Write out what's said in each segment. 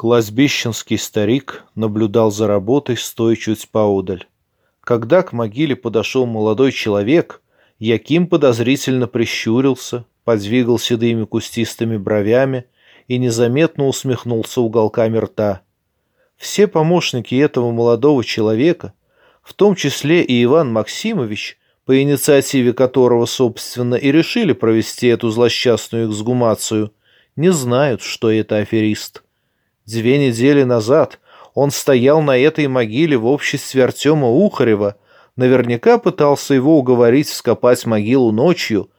Клазбищенский старик наблюдал за работой, стоя чуть поодаль. Когда к могиле подошел молодой человек, Яким подозрительно прищурился, подвигал седыми кустистыми бровями и незаметно усмехнулся уголками рта. Все помощники этого молодого человека, в том числе и Иван Максимович, по инициативе которого, собственно, и решили провести эту злосчастную эксгумацию, не знают, что это аферист. Две недели назад он стоял на этой могиле в обществе Артема Ухарева, наверняка пытался его уговорить вскопать могилу ночью,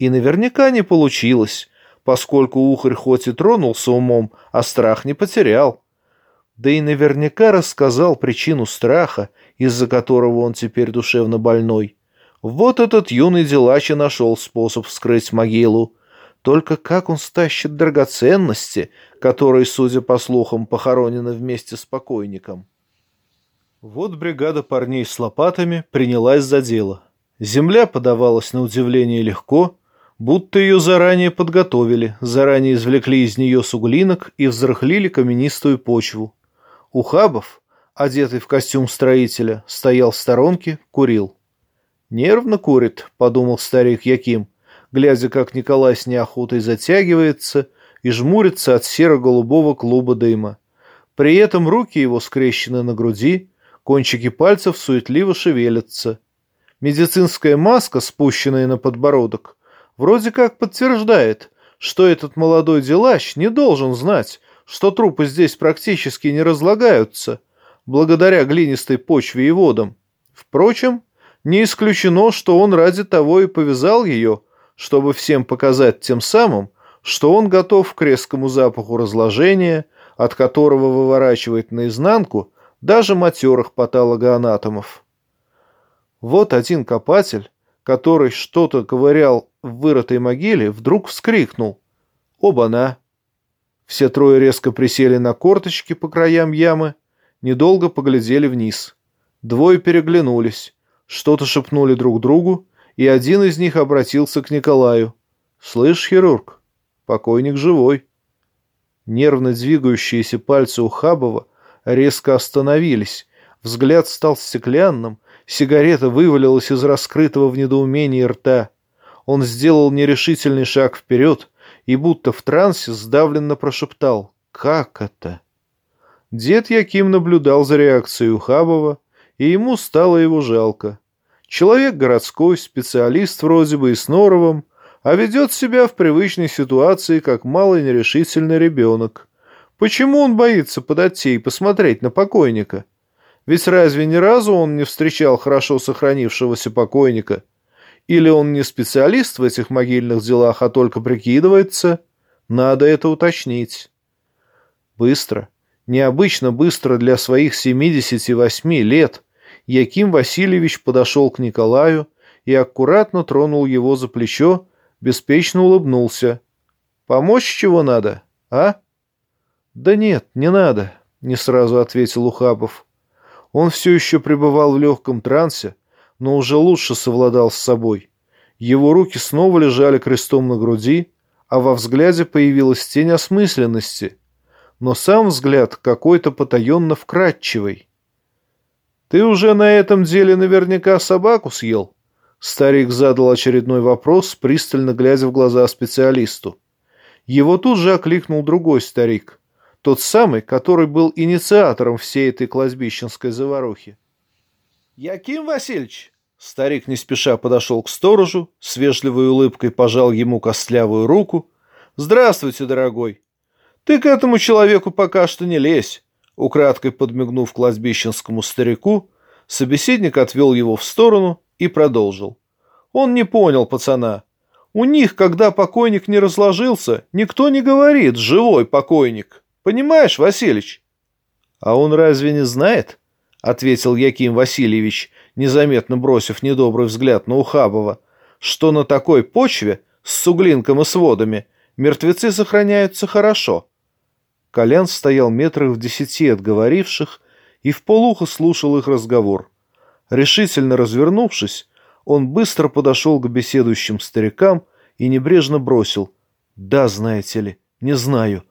и наверняка не получилось, поскольку Ухарь хоть и тронулся умом, а страх не потерял. Да и наверняка рассказал причину страха, из-за которого он теперь душевно больной. Вот этот юный делач и нашел способ вскрыть могилу. Только как он стащит драгоценности, которые, судя по слухам, похоронены вместе с покойником? Вот бригада парней с лопатами принялась за дело. Земля подавалась на удивление легко, будто ее заранее подготовили, заранее извлекли из нее суглинок и взрыхлили каменистую почву. Ухабов, одетый в костюм строителя, стоял в сторонке, курил. «Нервно курит», — подумал старик Яким, глядя, как Николай с неохотой затягивается и жмурится от серо-голубого клуба дыма. При этом руки его скрещены на груди, кончики пальцев суетливо шевелятся. Медицинская маска, спущенная на подбородок, вроде как подтверждает, что этот молодой делач не должен знать, что трупы здесь практически не разлагаются, благодаря глинистой почве и водам. Впрочем, не исключено, что он ради того и повязал ее, чтобы всем показать тем самым, что он готов к резкому запаху разложения, от которого выворачивает наизнанку даже матерых патологоанатомов. Вот один копатель, который что-то ковырял в вырытой могиле, вдруг вскрикнул. Оба-на! Все трое резко присели на корточки по краям ямы, недолго поглядели вниз. Двое переглянулись что-то шепнули друг другу, и один из них обратился к Николаю. «Слышь, хирург, покойник живой». Нервно двигающиеся пальцы у Хабова резко остановились, взгляд стал стеклянным, сигарета вывалилась из раскрытого в недоумении рта. Он сделал нерешительный шаг вперед и будто в трансе сдавленно прошептал «Как это?». Дед Яким наблюдал за реакцией Ухабова, и ему стало его жалко. Человек городской, специалист вроде бы и с норовом, а ведет себя в привычной ситуации, как малый нерешительный ребенок. Почему он боится подойти и посмотреть на покойника? Ведь разве ни разу он не встречал хорошо сохранившегося покойника? Или он не специалист в этих могильных делах, а только прикидывается? Надо это уточнить. Быстро, необычно быстро для своих 78 лет – Яким Васильевич подошел к Николаю и аккуратно тронул его за плечо, беспечно улыбнулся. «Помочь чего надо, а?» «Да нет, не надо», — не сразу ответил Ухабов. Он все еще пребывал в легком трансе, но уже лучше совладал с собой. Его руки снова лежали крестом на груди, а во взгляде появилась тень осмысленности, но сам взгляд какой-то потаенно вкрадчивый. «Ты уже на этом деле наверняка собаку съел?» Старик задал очередной вопрос, пристально глядя в глаза специалисту. Его тут же окликнул другой старик, тот самый, который был инициатором всей этой клазбищенской заварухи. «Яким Васильевич?» Старик не спеша подошел к сторожу, с вежливой улыбкой пожал ему костлявую руку. «Здравствуйте, дорогой! Ты к этому человеку пока что не лезь. Украдкой подмигнув кладбищенскому старику, собеседник отвел его в сторону и продолжил. Он не понял пацана. У них, когда покойник не разложился, никто не говорит «живой покойник». Понимаешь, Васильич? А он разве не знает? Ответил Яким Васильевич, незаметно бросив недобрый взгляд на Ухабова, что на такой почве с суглинком и сводами мертвецы сохраняются хорошо. Колян стоял метрах в десяти от говоривших и в полухо слушал их разговор. Решительно развернувшись, он быстро подошел к беседующим старикам и небрежно бросил. «Да, знаете ли, не знаю.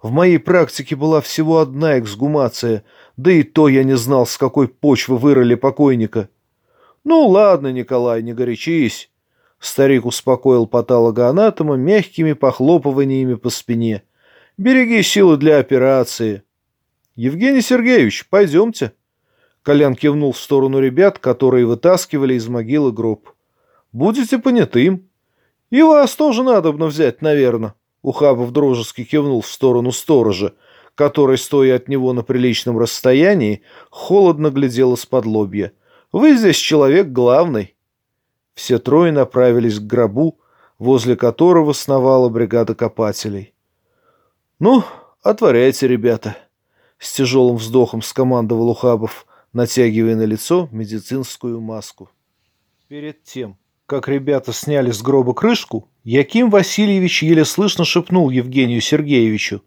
В моей практике была всего одна эксгумация, да и то я не знал, с какой почвы вырыли покойника. Ну ладно, Николай, не горячись. Старик успокоил патологоанатома мягкими похлопываниями по спине. Береги силы для операции. Евгений Сергеевич, пойдемте. Колян кивнул в сторону ребят, которые вытаскивали из могилы гроб. Будете понятым. И вас тоже надо взять, наверное. Ухабов дружески кивнул в сторону сторожа, который, стоя от него на приличном расстоянии, холодно глядел из-под лобья. «Вы здесь человек главный». Все трое направились к гробу, возле которого сновала бригада копателей. «Ну, отворяйте, ребята!» С тяжелым вздохом скомандовал Ухабов, натягивая на лицо медицинскую маску. Перед тем, как ребята сняли с гроба крышку, Яким Васильевич еле слышно шепнул Евгению Сергеевичу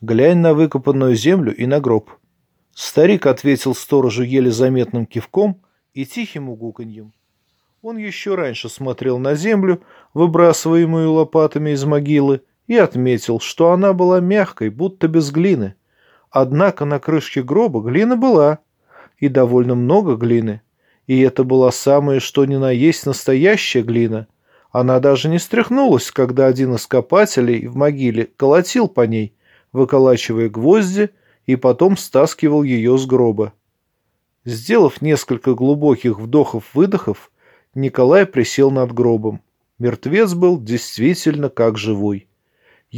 «Глянь на выкопанную землю и на гроб». Старик ответил сторожу еле заметным кивком и тихим угуканьем. Он еще раньше смотрел на землю, выбрасываемую лопатами из могилы, и отметил, что она была мягкой, будто без глины. Однако на крышке гроба глина была, и довольно много глины. И это была самая что ни на есть настоящая глина – она даже не стряхнулась, когда один из копателей в могиле колотил по ней, выколачивая гвозди, и потом стаскивал ее с гроба. Сделав несколько глубоких вдохов-выдохов, Николай присел над гробом. Мертвец был действительно как живой.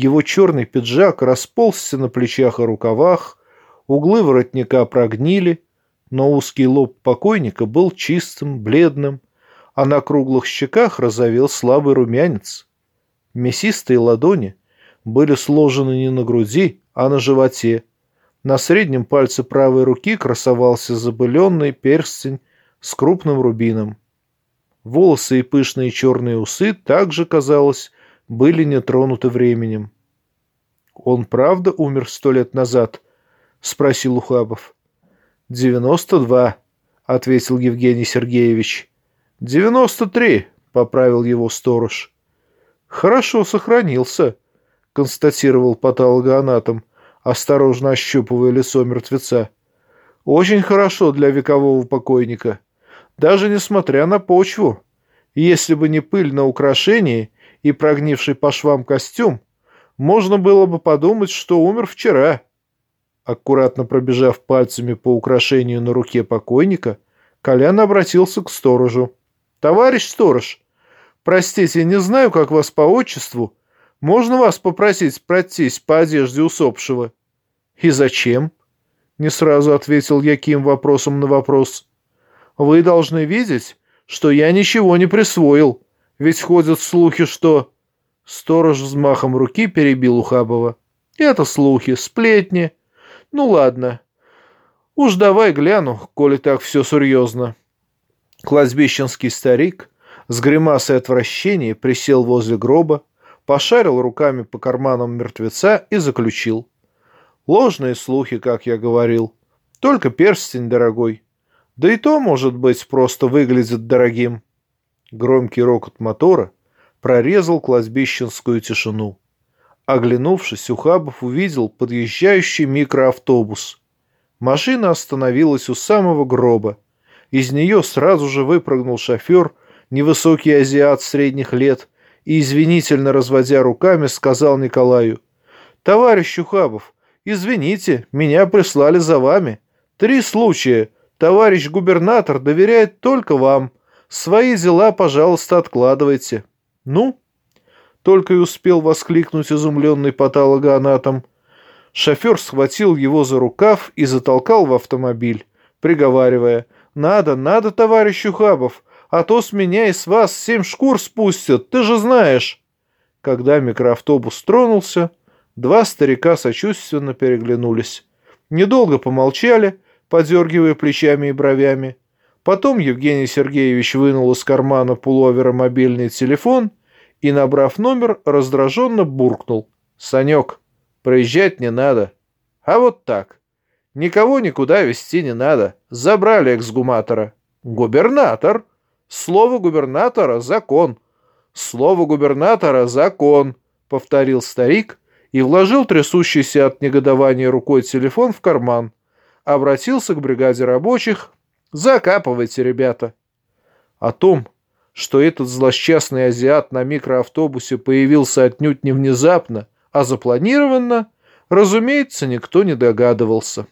Его черный пиджак расползся на плечах и рукавах, углы воротника прогнили, но узкий лоб покойника был чистым, бледным, а на круглых щеках разовел слабый румянец. Мясистые ладони были сложены не на груди, а на животе. На среднем пальце правой руки красовался забыленный перстень с крупным рубином. Волосы и пышные черные усы также, казалось, были не тронуты временем. «Он правда умер сто лет назад?» — спросил Ухабов. «Девяносто два», — ответил Евгений Сергеевич. «Девяносто три», — поправил его сторож. «Хорошо сохранился», — констатировал патологоанатом, осторожно ощупывая лицо мертвеца. «Очень хорошо для векового покойника, даже несмотря на почву. Если бы не пыль на украшении и прогнивший по швам костюм, можно было бы подумать, что умер вчера». Аккуратно пробежав пальцами по украшению на руке покойника, Колян обратился к сторожу. «Товарищ сторож, простите, не знаю, как вас по отчеству. Можно вас попросить пройтись по одежде усопшего?» «И зачем?» — не сразу ответил Яким вопросом на вопрос. «Вы должны видеть, что я ничего не присвоил, ведь ходят слухи, что...» Сторож взмахом руки перебил Ухабова. «Это слухи, сплетни. Ну ладно. Уж давай гляну, коли так все серьезно». Кладбищенский старик с гримасой отвращения присел возле гроба, пошарил руками по карманам мертвеца и заключил. Ложные слухи, как я говорил. Только перстень дорогой. Да и то, может быть, просто выглядит дорогим. Громкий рокот мотора прорезал кладбищенскую тишину. Оглянувшись, Ухабов увидел подъезжающий микроавтобус. Машина остановилась у самого гроба. Из нее сразу же выпрыгнул шофер, невысокий азиат средних лет, и, извинительно разводя руками, сказал Николаю, «Товарищ Ухабов, извините, меня прислали за вами. Три случая. Товарищ губернатор доверяет только вам. Свои дела, пожалуйста, откладывайте». «Ну?» Только и успел воскликнуть изумленный патологоанатом. Шофер схватил его за рукав и затолкал в автомобиль, приговаривая – надо, надо, товарищ Ухабов, а то с меня и с вас семь шкур спустят, ты же знаешь. Когда микроавтобус тронулся, два старика сочувственно переглянулись. Недолго помолчали, подергивая плечами и бровями. Потом Евгений Сергеевич вынул из кармана пуловера мобильный телефон и, набрав номер, раздраженно буркнул. «Санек, проезжать не надо. А вот так». Никого никуда везти не надо. Забрали эксгуматора. Губернатор. Слово губернатора — закон. Слово губернатора — закон, — повторил старик и вложил трясущийся от негодования рукой телефон в карман. Обратился к бригаде рабочих. «Закапывайте, ребята!» О том, что этот злосчастный азиат на микроавтобусе появился отнюдь не внезапно, а запланированно, разумеется, никто не догадывался.